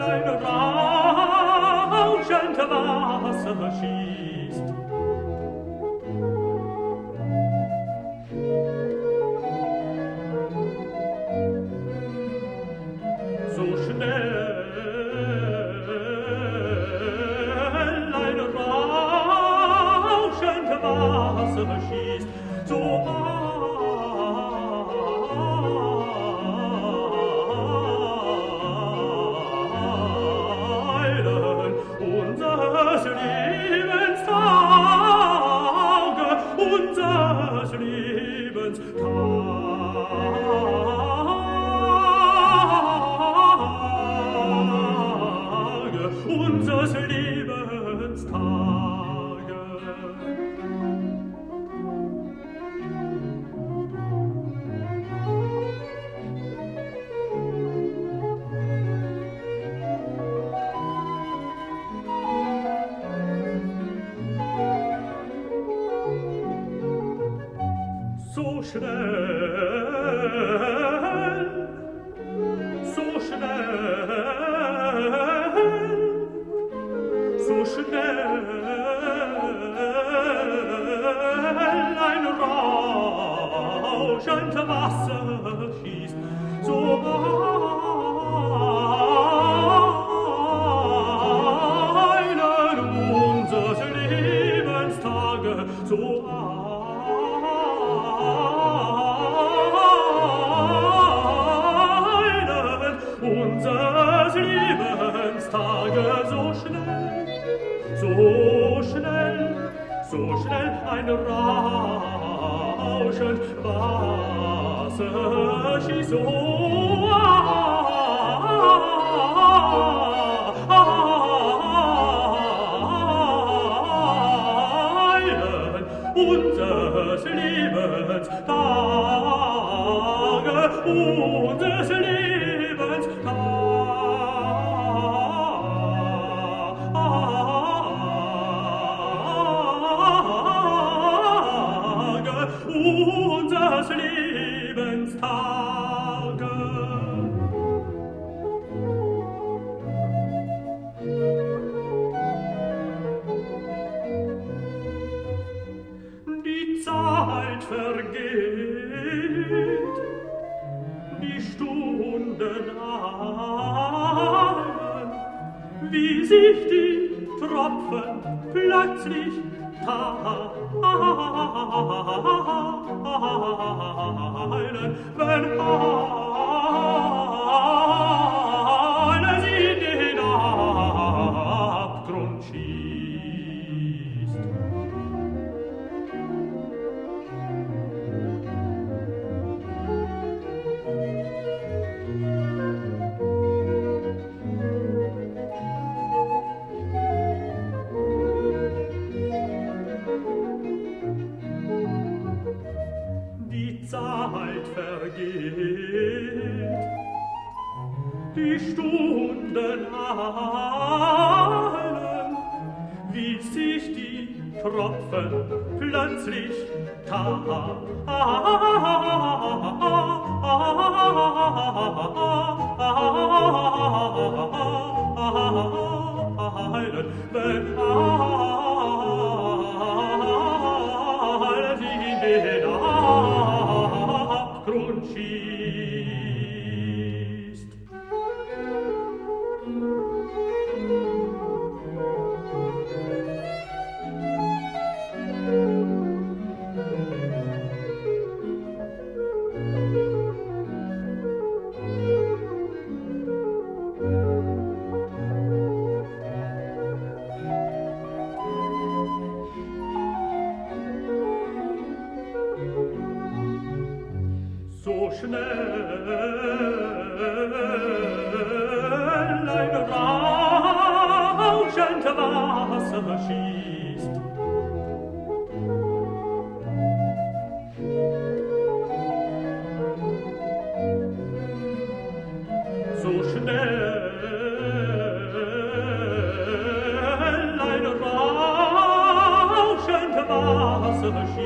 ein rauschend Wasser schießt. So schnell unseres Lebens so schnell. So schnell. So schnell. Ein Rausch, Wasser. sfârșând pasă și soare. unseres Lebens Tage, unseres Lebens Tage. unseres Lebens Tage. Die Zeit vergeht, die Stunden wie sich die Tropfen plötzlich heilen, wenn heilen. wie sich die Tropfen plötzlich ta teilen, wenn schnell ein rauschend Wasser schießt. So schnell ein rauschend Wasser schießt.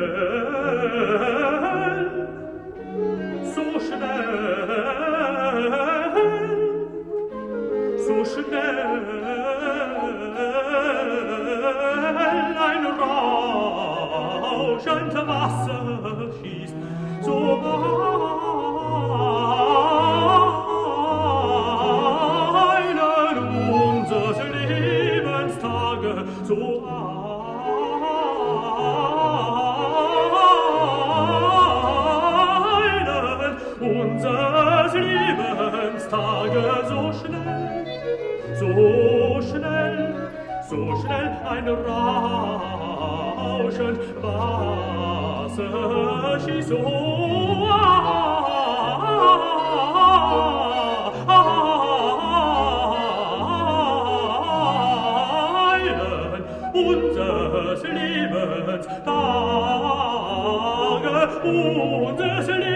Tage so schnell, so schnell, so schnell ein Rauschend was schießt so. Eilen unseres Lebens Tage unseres Lebens.